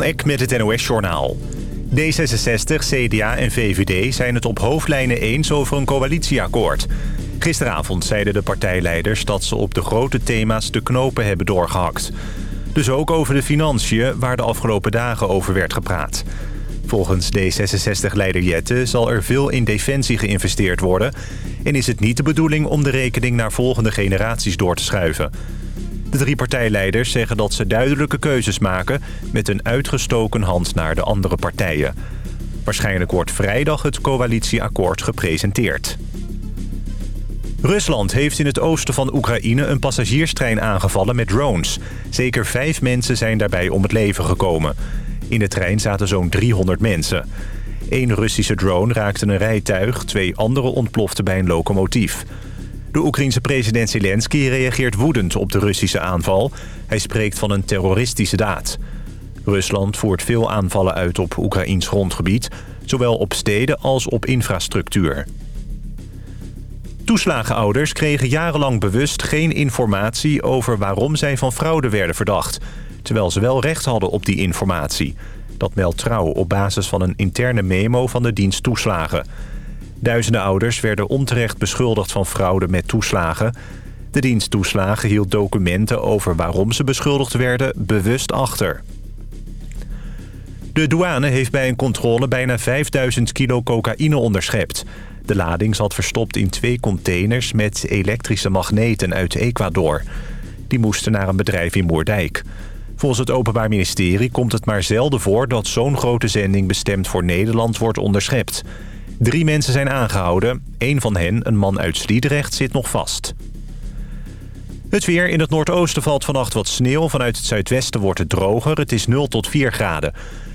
Eck met het NOS-journaal. D66, CDA en VVD zijn het op hoofdlijnen eens over een coalitieakkoord. Gisteravond zeiden de partijleiders dat ze op de grote thema's de knopen hebben doorgehakt. Dus ook over de financiën, waar de afgelopen dagen over werd gepraat. Volgens D66-leider Jette zal er veel in defensie geïnvesteerd worden... en is het niet de bedoeling om de rekening naar volgende generaties door te schuiven... De drie partijleiders zeggen dat ze duidelijke keuzes maken... met een uitgestoken hand naar de andere partijen. Waarschijnlijk wordt vrijdag het coalitieakkoord gepresenteerd. Rusland heeft in het oosten van Oekraïne een passagierstrein aangevallen met drones. Zeker vijf mensen zijn daarbij om het leven gekomen. In de trein zaten zo'n 300 mensen. Eén Russische drone raakte een rijtuig, twee andere ontploften bij een locomotief. De Oekraïense president Zelensky reageert woedend op de Russische aanval. Hij spreekt van een terroristische daad. Rusland voert veel aanvallen uit op Oekraïns grondgebied... zowel op steden als op infrastructuur. Toeslagenouders kregen jarenlang bewust geen informatie... over waarom zij van fraude werden verdacht... terwijl ze wel recht hadden op die informatie. Dat meldt Trouw op basis van een interne memo van de dienst toeslagen... Duizenden ouders werden onterecht beschuldigd van fraude met toeslagen. De dienst toeslagen hield documenten over waarom ze beschuldigd werden bewust achter. De douane heeft bij een controle bijna 5000 kilo cocaïne onderschept. De lading zat verstopt in twee containers met elektrische magneten uit Ecuador. Die moesten naar een bedrijf in Moerdijk. Volgens het Openbaar Ministerie komt het maar zelden voor... dat zo'n grote zending bestemd voor Nederland wordt onderschept. Drie mensen zijn aangehouden. Eén van hen, een man uit Sliedrecht, zit nog vast. Het weer. In het noordoosten valt vannacht wat sneeuw. Vanuit het zuidwesten wordt het droger. Het is 0 tot 4 graden.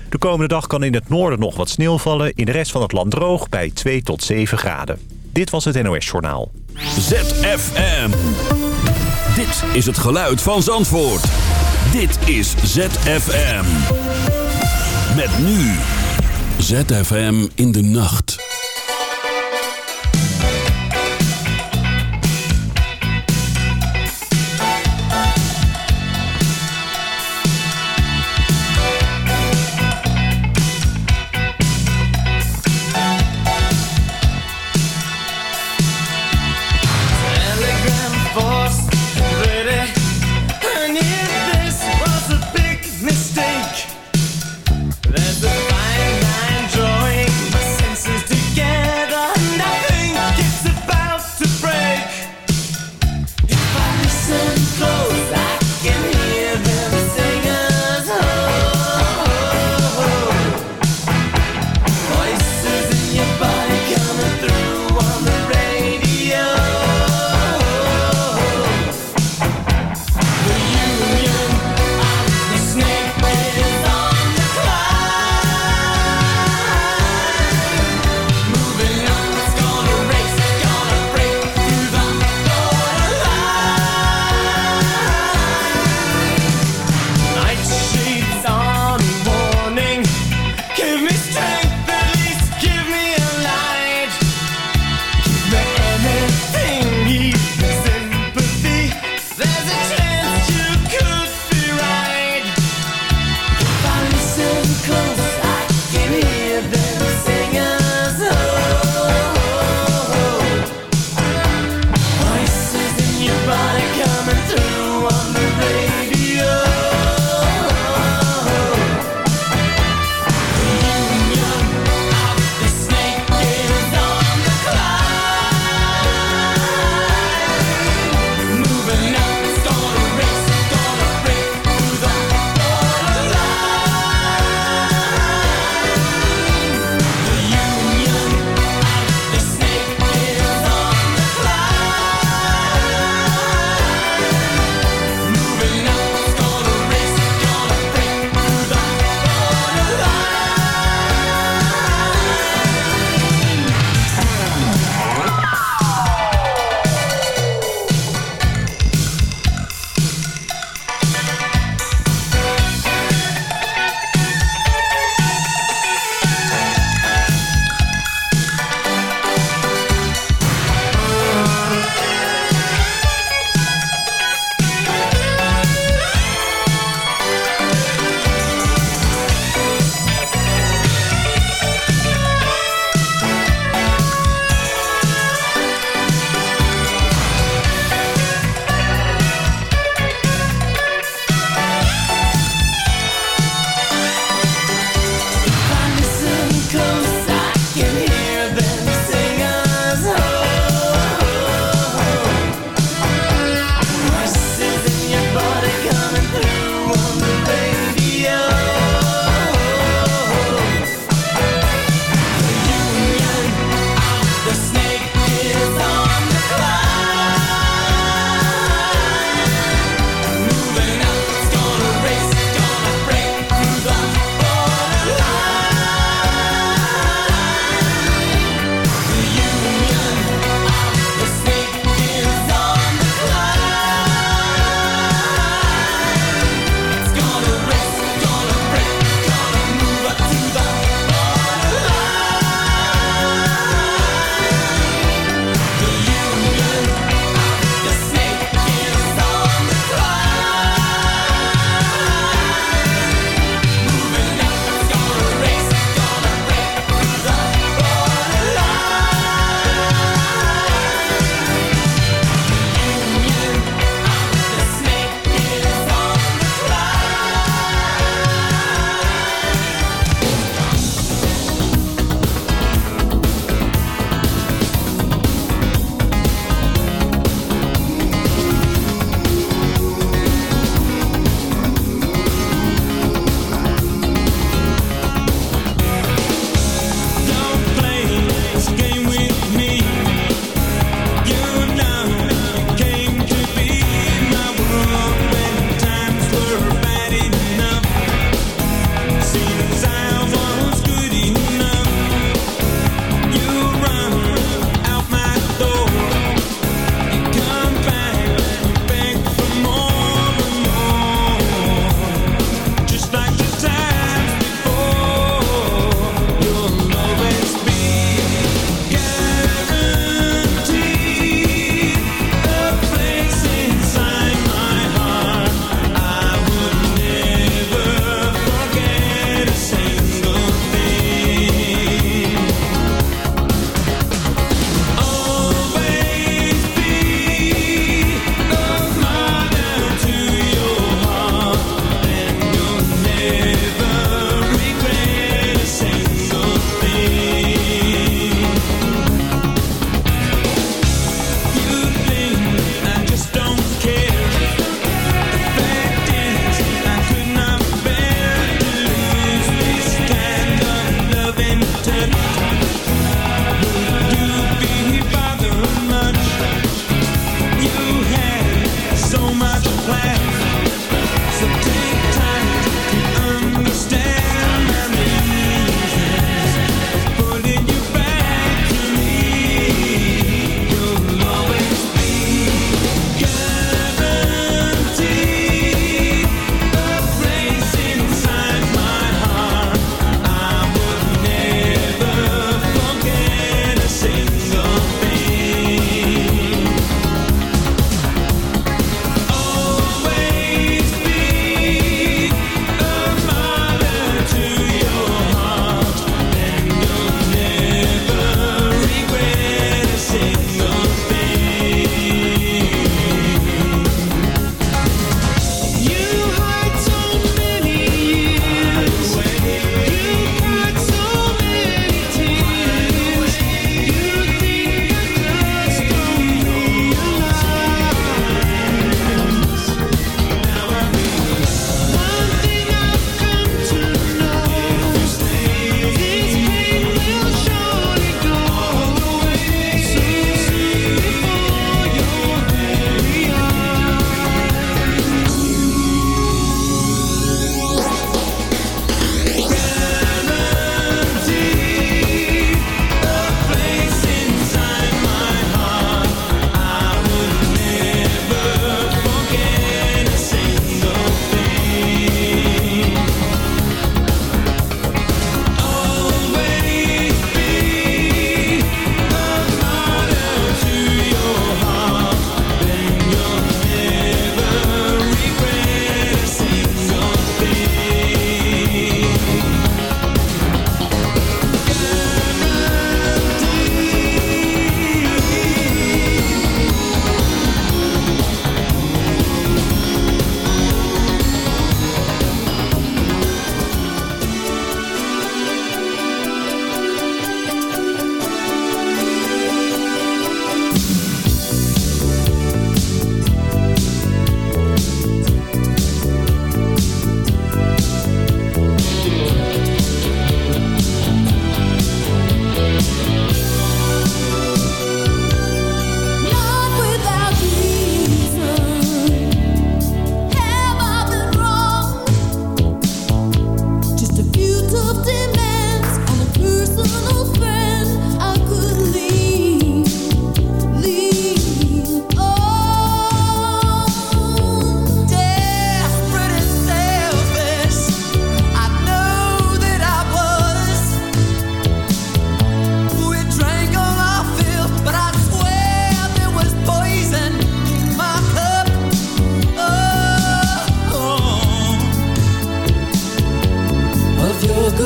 De komende dag kan in het noorden nog wat sneeuw vallen. In de rest van het land droog bij 2 tot 7 graden. Dit was het NOS Journaal. ZFM. Dit is het geluid van Zandvoort. Dit is ZFM. Met nu. ZFM in de nacht.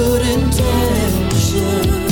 Is all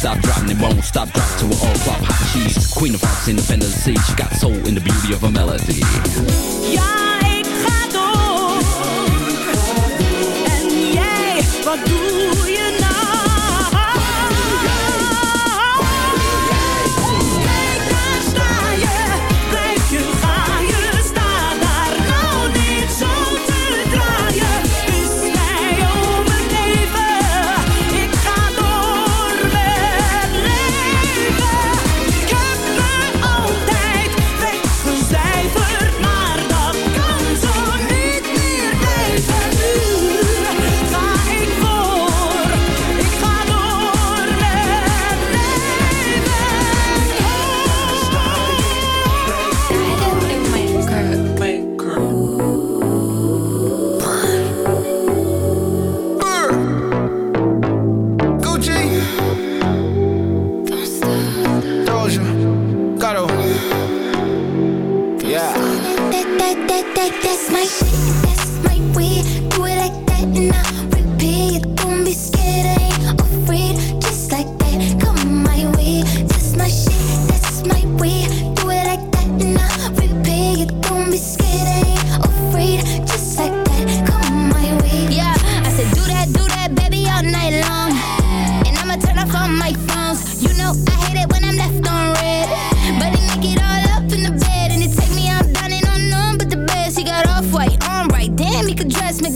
Stop dropping dropped and it won't stop. dropping to an all pop hot cheese. Queen of hearts, independence, she got soul in the beauty of a melody. Yeah, ik ga door. En jij, wat doe je?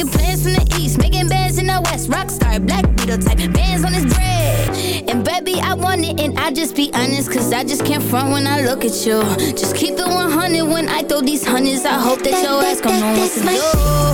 Making plans from the east, making bands in the west. Rockstar, black beetle type, bands on his bread. And baby, I want it, and I just be honest, cause I just can't front when I look at you. Just keep it 100 when I throw these hundreds. I hope that, your ass gon' know what to do.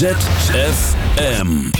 ZFM.